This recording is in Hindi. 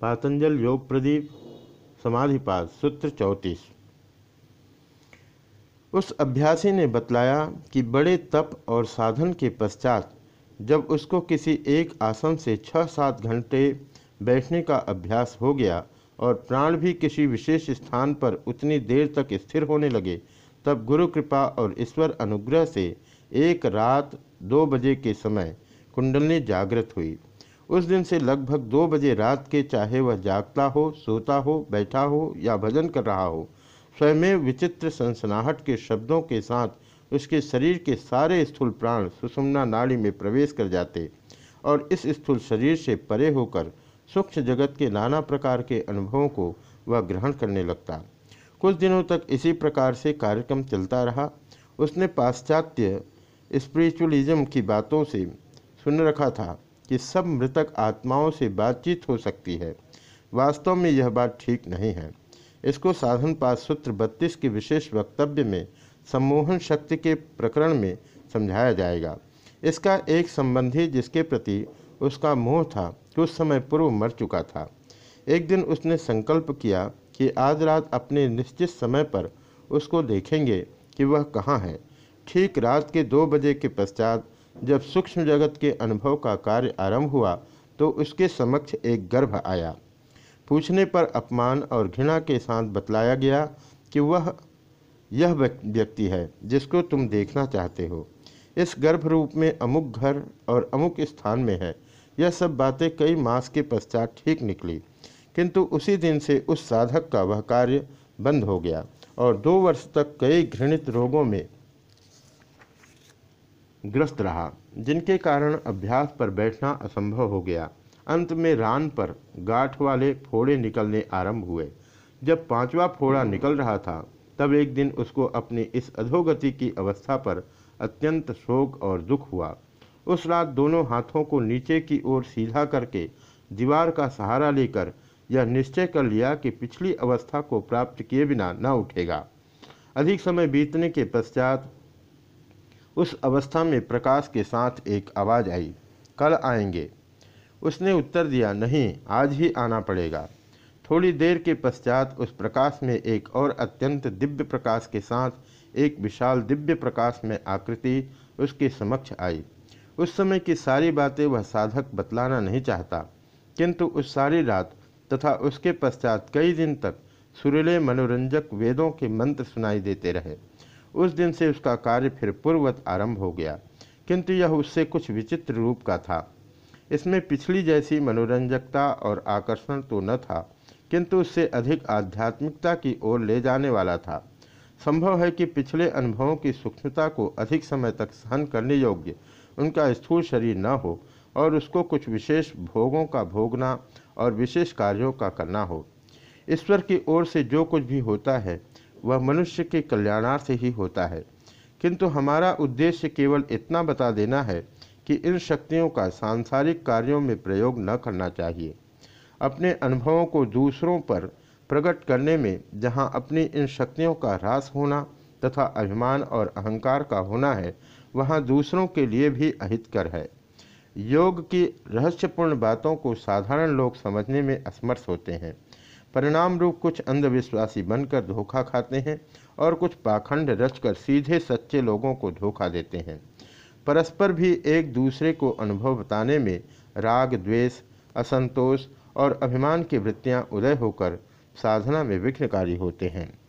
पातंजल योग प्रदीप, समाधिपाद, सूत्र चौंतीस। उस अभ्यासी ने बतलाया कि बड़े तप और साधन के पश्चात जब उसको किसी एक आसन से छः सात घंटे बैठने का अभ्यास हो गया और प्राण भी किसी विशेष स्थान पर उतनी देर तक स्थिर होने लगे, तब गुरु कृपा और ईश्वर अनुग्रह से एक रात दो बजे के समय कुंडलनी जागृत हुई। उस दिन से लगभग दो बजे रात के चाहे वह जागता हो, सोता हो, बैठा हो या भजन कर रहा हो, स्वयं विचित्र सनसनाहट के शब्दों के साथ उसके शरीर के सारे स्थूल प्राण सुषुम्ना नाड़ी में प्रवेश कर जाते और इस स्थूल शरीर से परे होकर सूक्ष्म जगत के नाना प्रकार के अनुभवों को वह ग्रहण करने लगता। कुछ दिनों तक इसी प्रकार से कार्यक्रम चलता रहा। उसने पाश्चात्य स्पिरिचुअलिज्म की बातों से सुन रखा था। कि सब मृतक आत्माओं से बातचीत हो सकती है। वास्तव में यह बात ठीक नहीं है। इसको साधन पास सूत्र बत्तीस के विशेष वक्तव्य में सम्मोहन शक्ति के प्रकरण में समझाया जाएगा। इसका एक संबंधी जिसके प्रति उसका मोह था, कुछ समय पूर्व मर चुका था। एक दिन उसने संकल्प किया कि आज रात अपने निश्चित समय पर उसको देखेंगे कि वह कहाँ है। ठीक रात के दो बजे के पश्चात जब सूक्ष्म जगत के अनुभव का कार्य आरंभ हुआ तो उसके समक्ष एक गर्भ आया। पूछने पर अपमान और घृणा के साथ बतलाया गया कि वह, यह व्यक्ति है, जिसको तुम देखना चाहते हो। इस गर्भ रूप में अमुक घर और अमुक स्थान में है। यह सब बातें कई मास के पश्चात ठीक निकली, किंतु उसी दिन से उस साधक का वह कार्य बंद हो गया और दो वर्ष तक कई घृणित रोगों में ग्रस्त रहा, जिनके कारण अभ्यास पर बैठना असंभव हो गया। अंत में रान पर गाठ वाले फोड़े निकलने आरंभ हुए। जब पांचवा फोड़ा निकल रहा था, तब एक दिन उसको अपनी इस अधोगति की अवस्था पर अत्यंत शोक और दुख हुआ। उस रात दोनों हाथों को नीचे की ओर सीधा करके दीवार का सहारा लेकर यह निश्चय कर लिया कि पिछली अवस्था को प्राप्त किए बिना न उठेगा। अधिक समय बीतने के पश्चात उस अवस्था में प्रकाश के साथ एक आवाज़ आई, कल आएँगे। उसने उत्तर दिया, नहीं, आज ही आना पड़ेगा। थोड़ी देर के पश्चात उस प्रकाश में एक और अत्यंत दिव्य प्रकाश के साथ एक विशाल दिव्य प्रकाश में आकृति उसके समक्ष आई। उस समय की सारी बातें वह साधक बतलाना नहीं चाहता, किंतु उस सारी रात तथा उसके पश्चात कई दिन तक सुरीले मनोरंजक वेदों के मंत्र सुनाई देते रहे। उस दिन से उसका कार्य फिर पूर्ववत आरंभ हो गया, किंतु यह उससे कुछ विचित्र रूप का था। इसमें पिछली जैसी मनोरंजकता और आकर्षण तो न था, किंतु उससे अधिक आध्यात्मिकता की ओर ले जाने वाला था। संभव है कि पिछले अनुभवों की सूक्ष्मता को अधिक समय तक सहन करने योग्य उनका स्थूल शरीर न हो और उसको कुछ विशेष भोगों का भोगना और विशेष कार्यों का करना हो। ईश्वर की ओर से जो कुछ भी होता है वह मनुष्य के कल्याणार्थ ही होता है। किंतु हमारा उद्देश्य केवल इतना बता देना है कि इन शक्तियों का सांसारिक कार्यों में प्रयोग न करना चाहिए। अपने अनुभवों को दूसरों पर प्रकट करने में जहाँ अपनी इन शक्तियों का ह्रास होना तथा अभिमान और अहंकार का होना है, वहाँ दूसरों के लिए भी अहितकर है। योग की रहस्यपूर्ण बातों को साधारण लोग समझने में असमर्थ होते हैं। परिणाम रूप कुछ अंधविश्वासी बनकर धोखा खाते हैं और कुछ पाखंड रचकर सीधे सच्चे लोगों को धोखा देते हैं। परस्पर भी एक दूसरे को अनुभव बताने में राग, द्वेष, असंतोष और अभिमान की वृत्तियाँ उदय होकर साधना में विघ्नकारी होते हैं।